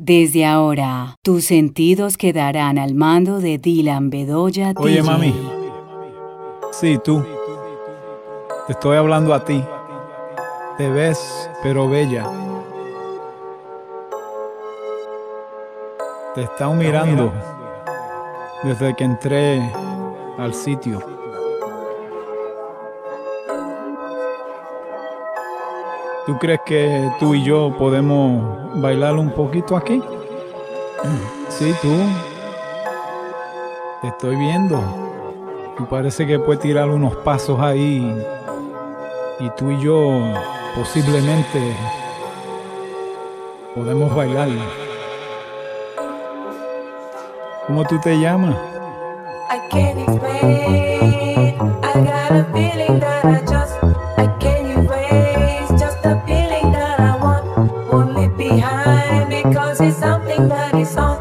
Desde ahora, tus sentidos quedarán al mando de Dylan Bedoya. Oye, mami. Sí, tú. Te estoy hablando a ti. Te ves, pero bella. Te están mirando desde que entré al sitio. ¿Tú crees que tú y yo podemos bailar un poquito aquí? Sí, tú. Te estoy viendo. Y parece que puedes tirar unos pasos ahí. Y tú y yo posiblemente podemos bailar. ¿Cómo tú te llamas? I can't explain. I got a feeling that I because it's something that is on.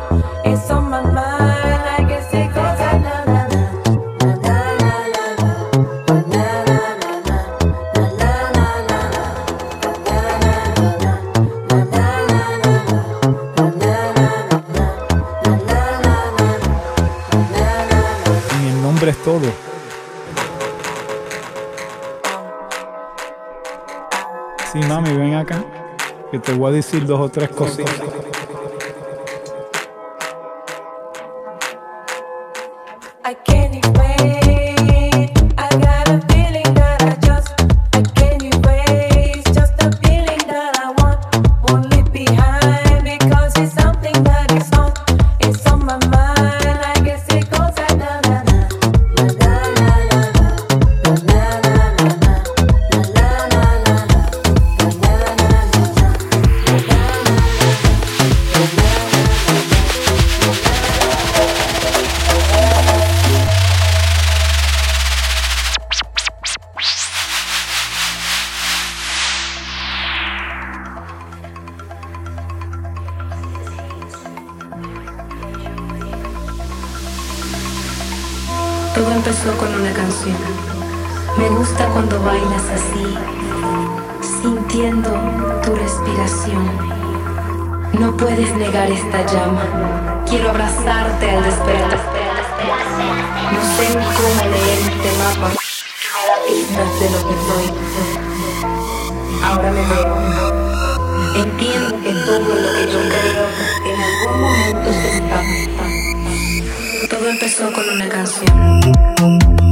El nombre es todo. Sí, mami, ven acá. Que te voy a decir dos o tres cositas. Pistas de lo que soy. Ahora me veo. Entiendo que todo lo que yo creo en algún momento se escapa. Todo empezó con una canción.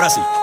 Ahora sí.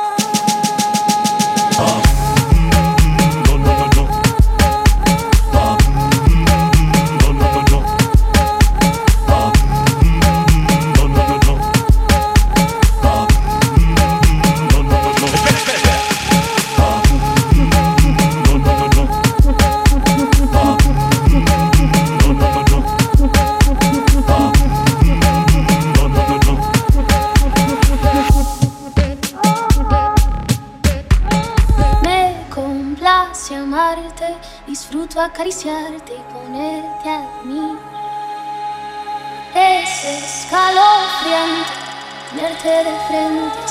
mirarte de frente,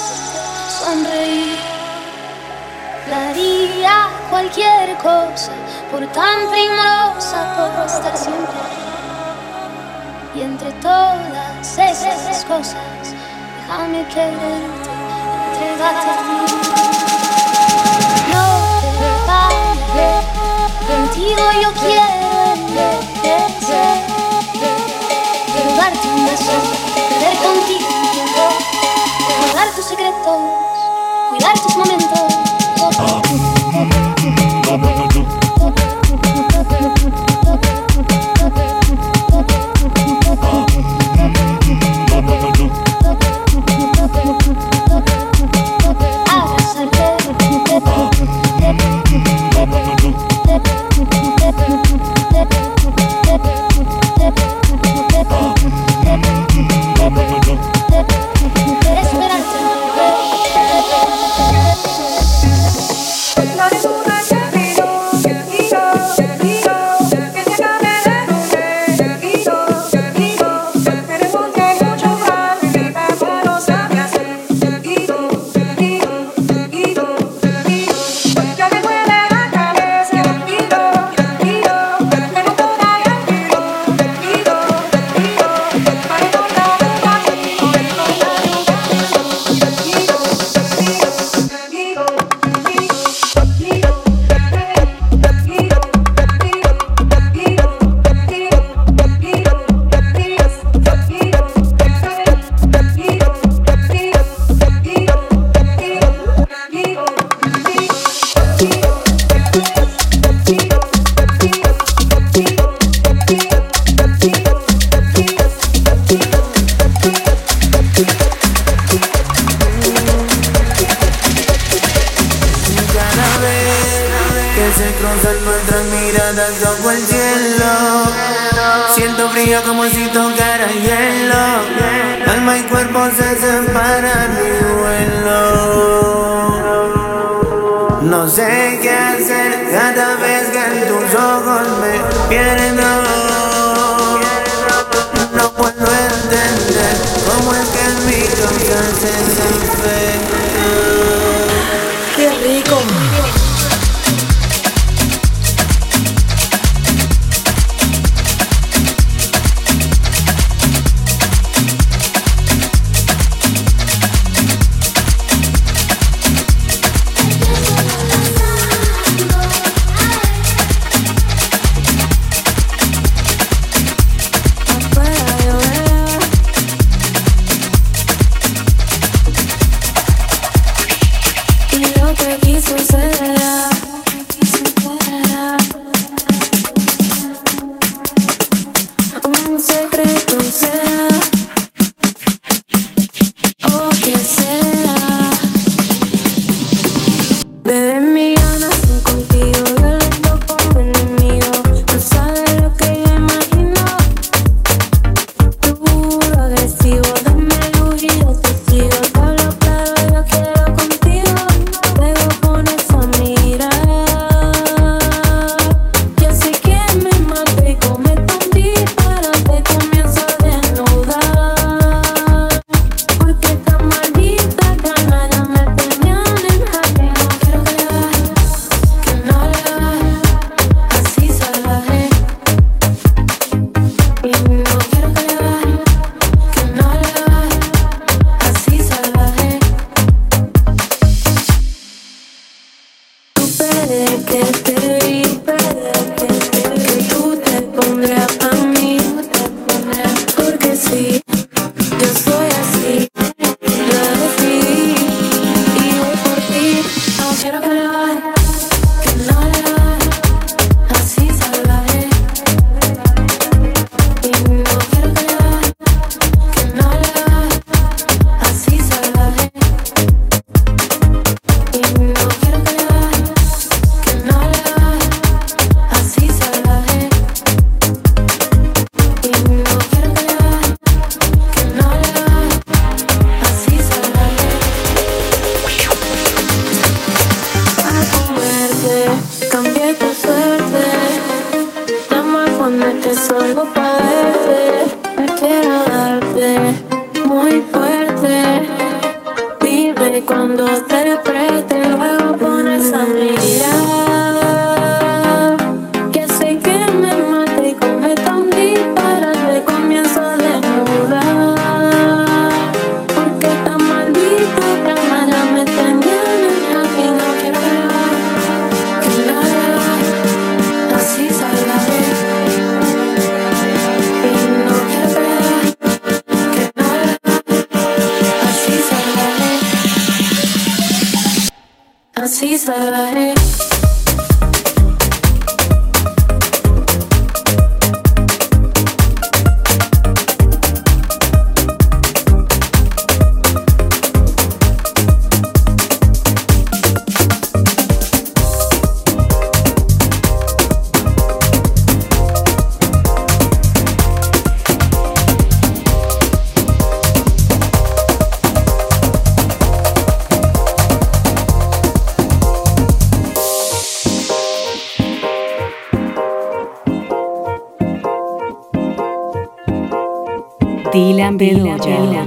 sonreír. Daría cualquier cosa por tan primorosa, por estar siempre. Y entre todas esas cosas, déjame quererte, entregate a mí. No te vayas, contigo yo quiero envejecer, darte un beso.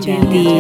Bedoya, DJ.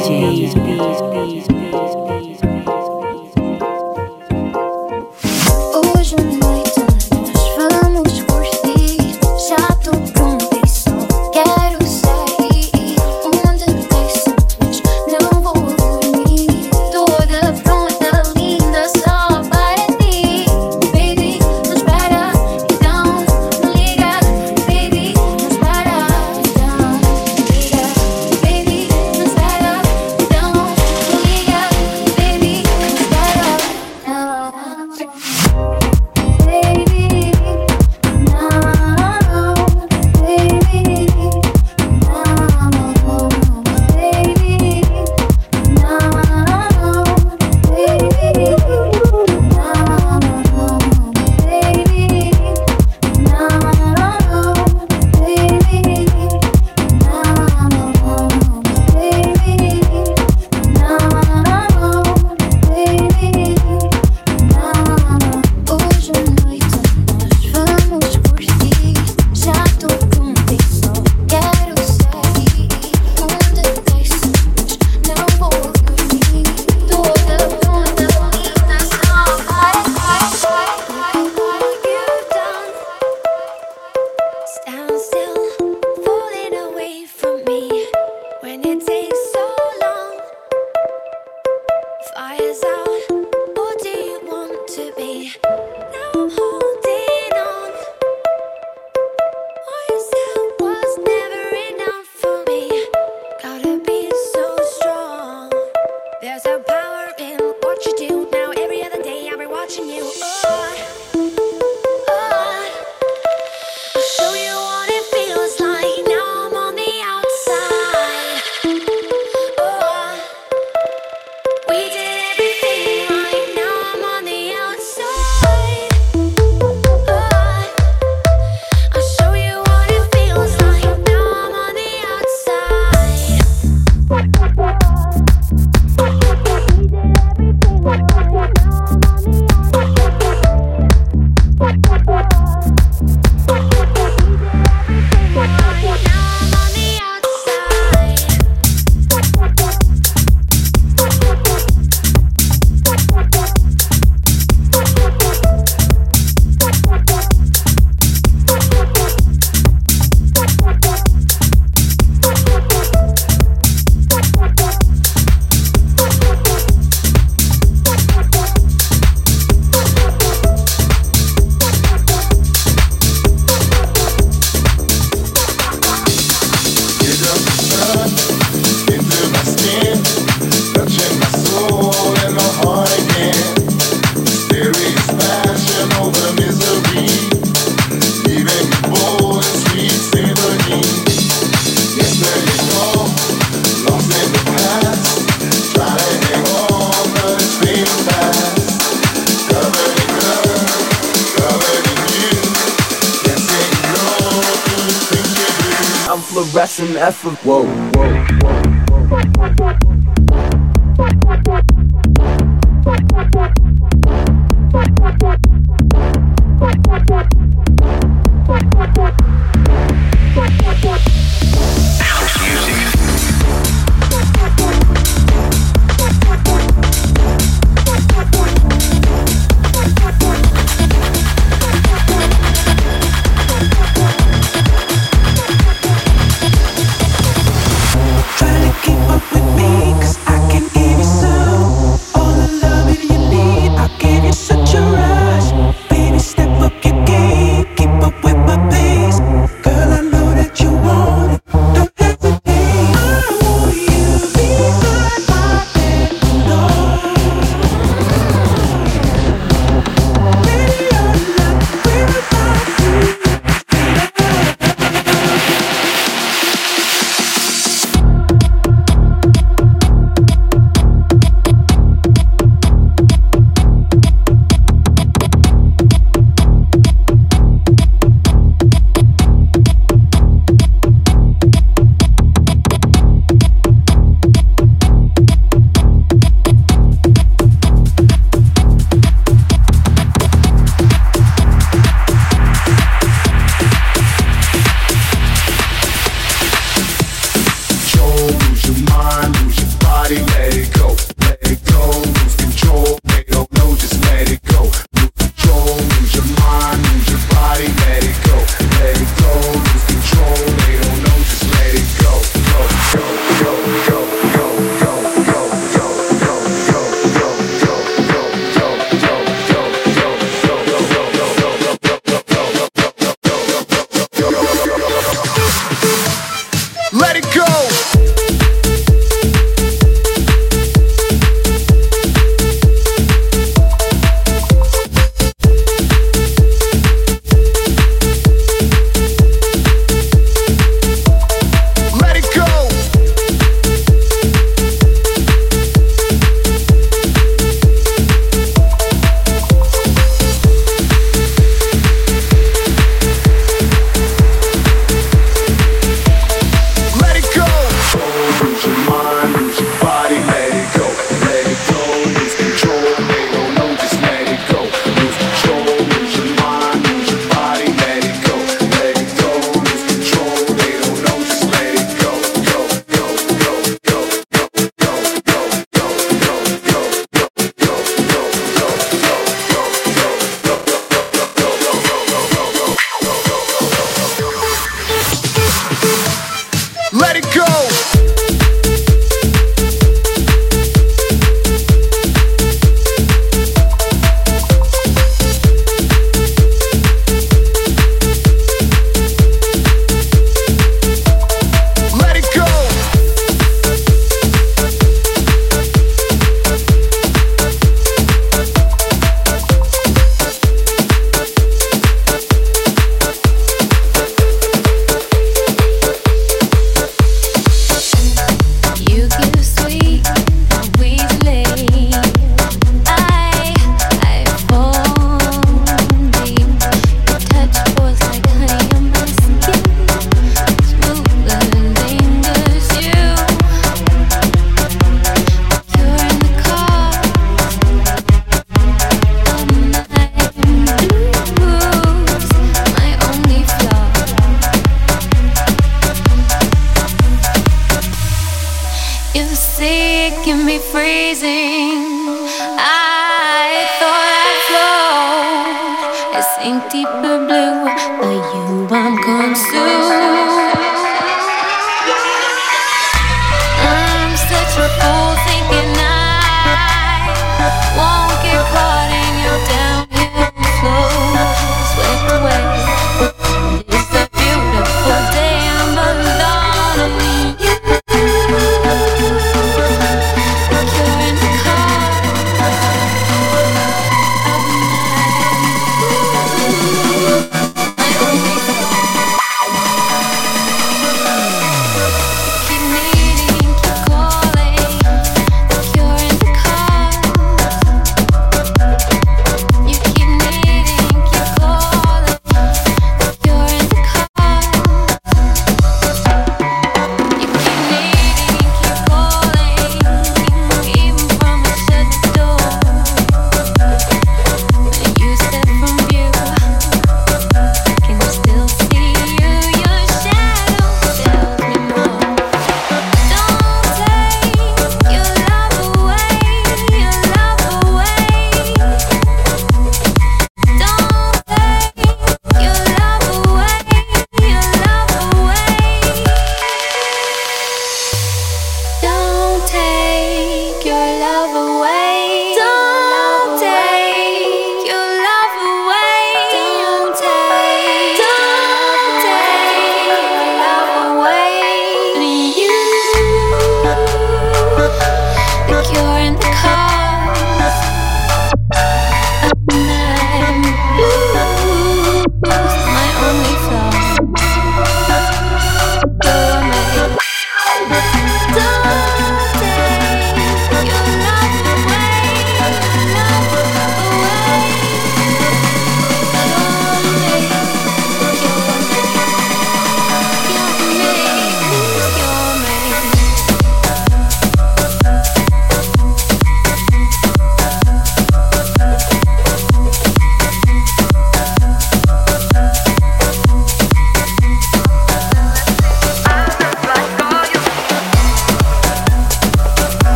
Fluorescent effort. Whoa, whoa. Try freezing.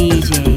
DJ.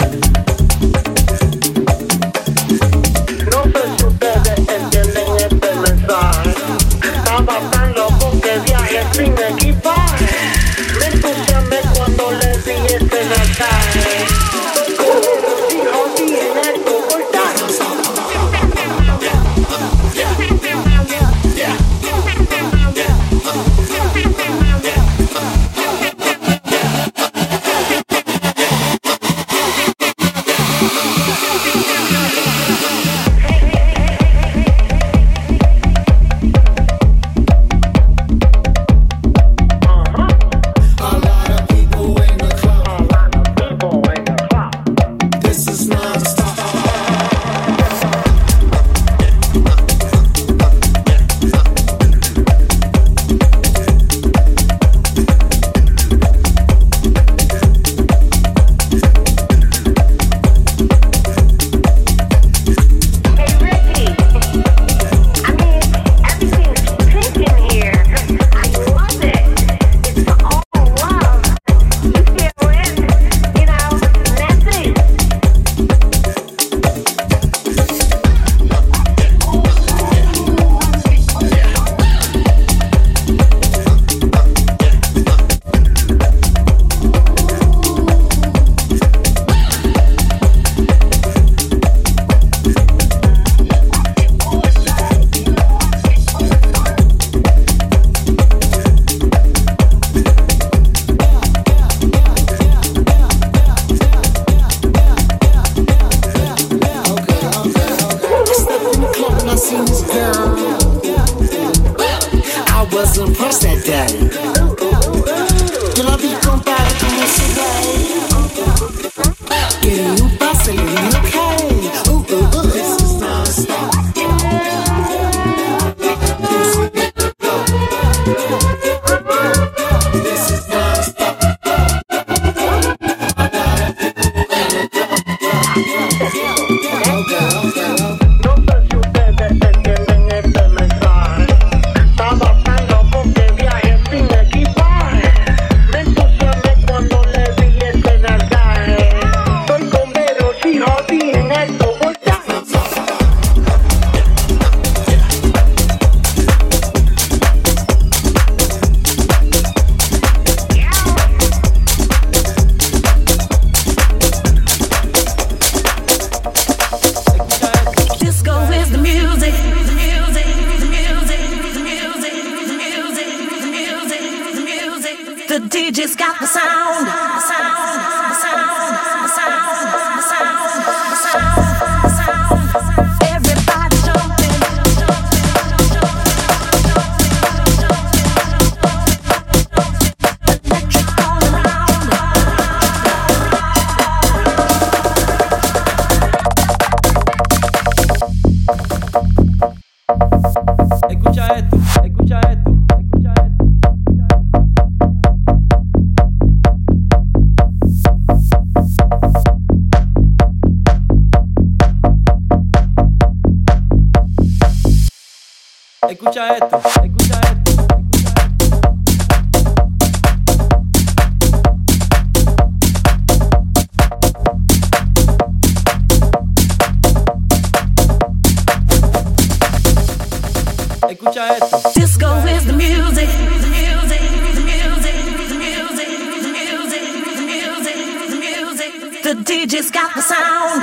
DJ's got the sound.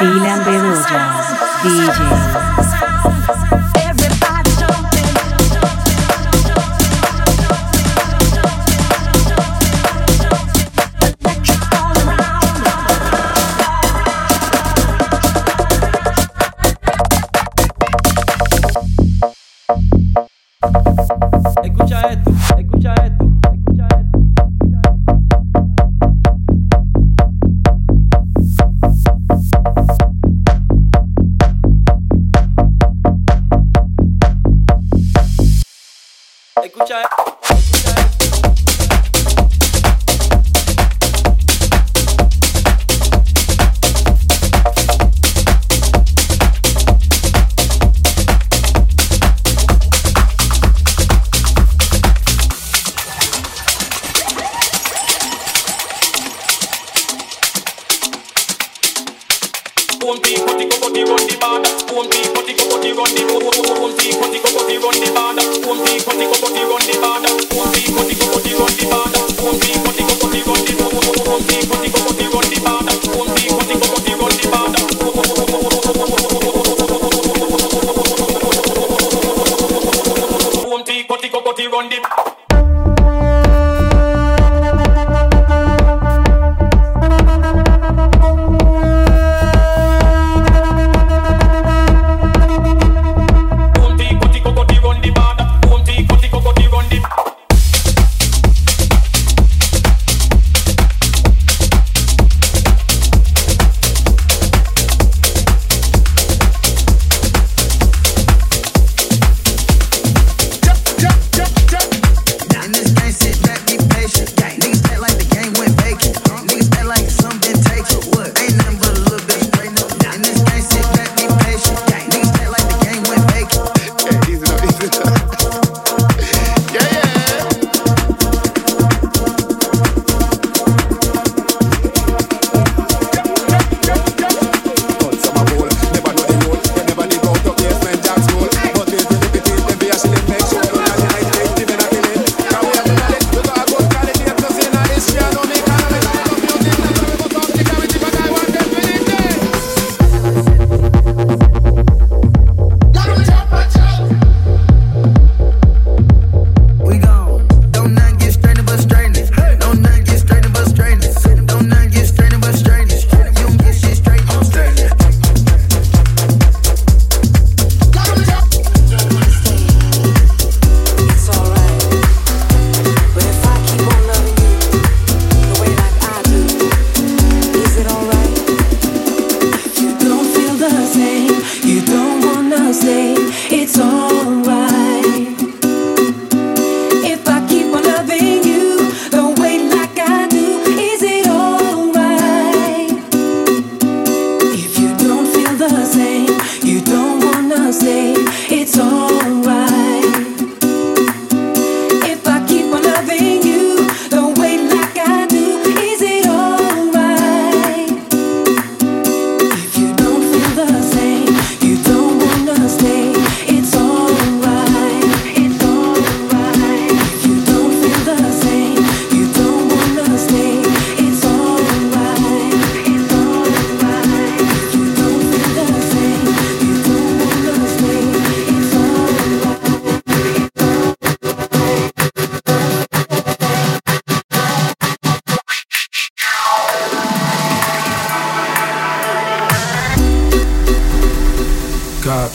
Dylan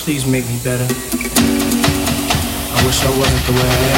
Please make me better. I wish I wasn't the way I am.